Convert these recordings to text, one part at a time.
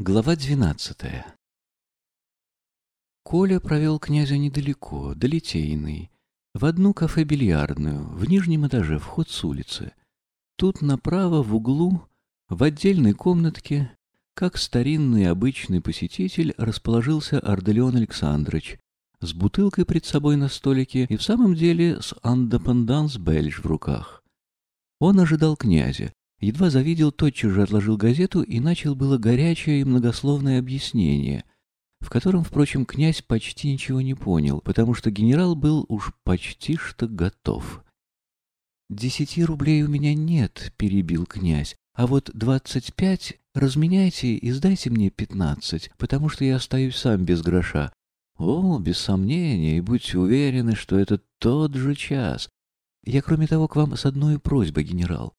Глава двенадцатая Коля провел князя недалеко, до Литейной, в одну кафе-бильярдную, в нижнем этаже, вход с улицы. Тут направо, в углу, в отдельной комнатке, как старинный обычный посетитель, расположился Арделеон Александрович с бутылкой пред собой на столике и в самом деле с «Андепенданс Бельж» в руках. Он ожидал князя, Едва завидел, тотчас же отложил газету и начал было горячее и многословное объяснение, в котором, впрочем, князь почти ничего не понял, потому что генерал был уж почти что готов. «Десяти рублей у меня нет», — перебил князь, «а вот двадцать пять разменяйте и сдайте мне пятнадцать, потому что я остаюсь сам без гроша». «О, без сомнения, и будьте уверены, что это тот же час. Я, кроме того, к вам с одной просьбой, генерал.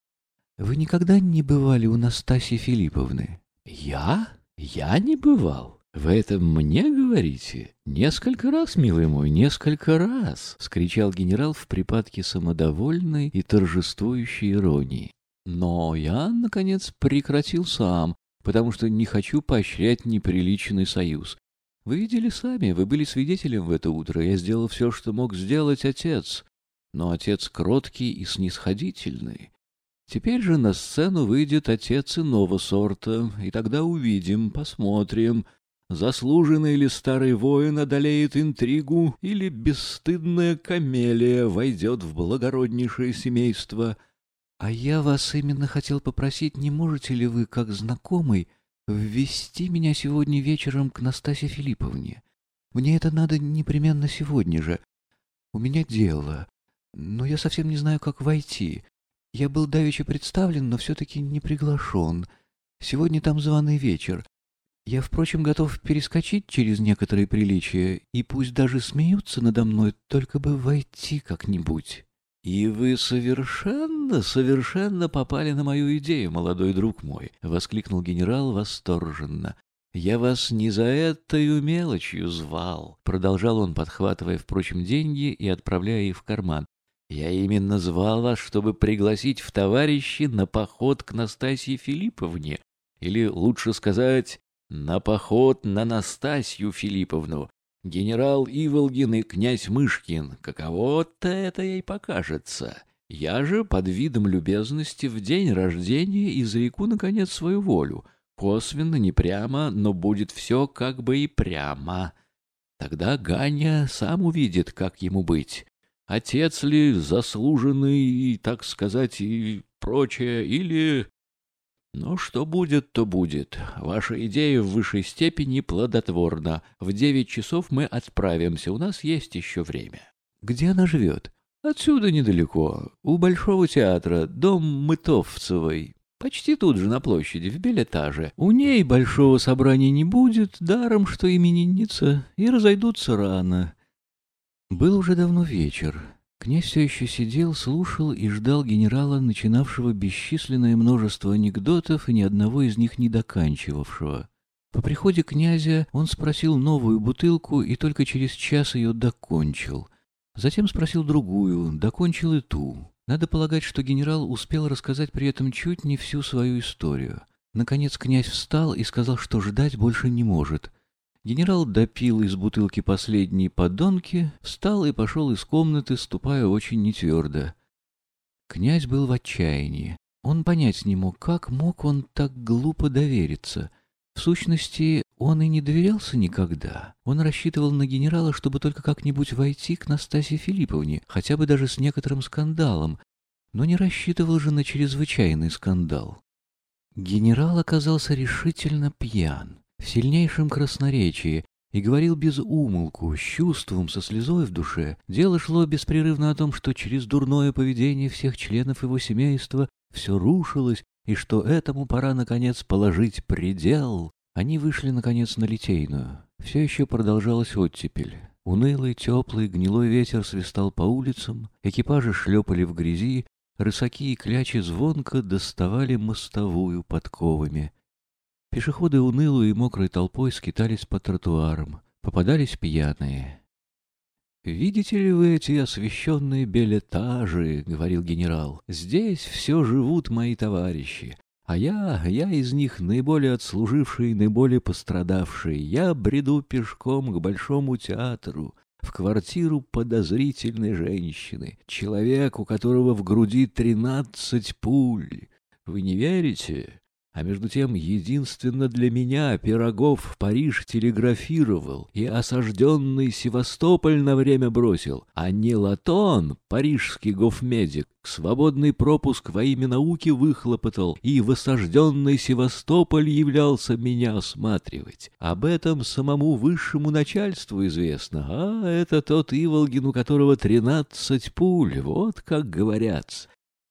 Вы никогда не бывали у Настасьи Филипповны? Я? Я не бывал. Вы это мне говорите? Несколько раз, милый мой, несколько раз, скричал генерал в припадке самодовольной и торжествующей иронии. Но я, наконец, прекратил сам, потому что не хочу поощрять неприличный союз. Вы видели сами, вы были свидетелем в это утро. Я сделал все, что мог сделать отец. Но отец кроткий и снисходительный. Теперь же на сцену выйдет отец иного сорта, и тогда увидим, посмотрим, заслуженный ли старый воин одолеет интригу, или бесстыдная камелия войдет в благороднейшее семейство. А я вас именно хотел попросить, не можете ли вы, как знакомый, ввести меня сегодня вечером к Настасье Филипповне? Мне это надо непременно сегодня же. У меня дело, но я совсем не знаю, как войти. Я был давеча представлен, но все-таки не приглашен. Сегодня там званый вечер. Я, впрочем, готов перескочить через некоторые приличия, и пусть даже смеются надо мной, только бы войти как-нибудь. «И вы совершенно, совершенно попали на мою идею, молодой друг мой!» — воскликнул генерал восторженно. «Я вас не за этой мелочью звал», — продолжал он, подхватывая, впрочем, деньги и отправляя их в карман. Я именно звал вас, чтобы пригласить в товарищи на поход к Настасье Филипповне, или, лучше сказать, на поход на Настасью Филипповну. Генерал Иволгин и князь Мышкин, каково-то это ей покажется. Я же под видом любезности в день рождения изреку, наконец, свою волю. Косвенно, не прямо, но будет все как бы и прямо. Тогда Ганя сам увидит, как ему быть отец ли заслуженный, так сказать, и прочее, или... Ну, что будет, то будет. Ваша идея в высшей степени плодотворна. В девять часов мы отправимся, у нас есть еще время. Где она живет? Отсюда недалеко, у Большого театра, дом Мытовцевой. Почти тут же на площади, в билетаже. У ней большого собрания не будет, даром, что именинница, и разойдутся рано. Был уже давно вечер. Князь все еще сидел, слушал и ждал генерала, начинавшего бесчисленное множество анекдотов и ни одного из них не доканчивавшего. По приходе князя он спросил новую бутылку и только через час ее докончил. Затем спросил другую, докончил и ту. Надо полагать, что генерал успел рассказать при этом чуть не всю свою историю. Наконец князь встал и сказал, что ждать больше не может — Генерал допил из бутылки последние подонки, встал и пошел из комнаты, ступая очень нетвердо. Князь был в отчаянии. Он понять не мог, как мог он так глупо довериться. В сущности, он и не доверялся никогда. Он рассчитывал на генерала, чтобы только как-нибудь войти к Настасье Филипповне, хотя бы даже с некоторым скандалом, но не рассчитывал же на чрезвычайный скандал. Генерал оказался решительно пьян в сильнейшем красноречии и говорил без умолку, с чувством, со слезой в душе. Дело шло беспрерывно о том, что через дурное поведение всех членов его семейства все рушилось, и что этому пора, наконец, положить предел. Они вышли, наконец, на Литейную. Все еще продолжалась оттепель. Унылый, теплый, гнилой ветер свистал по улицам, экипажи шлепали в грязи, рысаки и клячи звонко доставали мостовую подковами. Пешеходы унылой и мокрой толпой скитались по тротуарам, попадались пьяные. «Видите ли вы эти освещенные билетажи?» — говорил генерал. «Здесь все живут мои товарищи. А я, я из них наиболее отслуживший, наиболее пострадавший. Я бреду пешком к Большому театру, в квартиру подозрительной женщины, человек, у которого в груди тринадцать пуль. Вы не верите? А между тем, единственно для меня Пирогов в Париж телеграфировал и осажденный Севастополь на время бросил, а не Латон, парижский гофмедик, свободный пропуск во имя науки выхлопотал и в осажденный Севастополь являлся меня осматривать. Об этом самому высшему начальству известно, а это тот Иволгин, у которого тринадцать пуль, вот как говорят.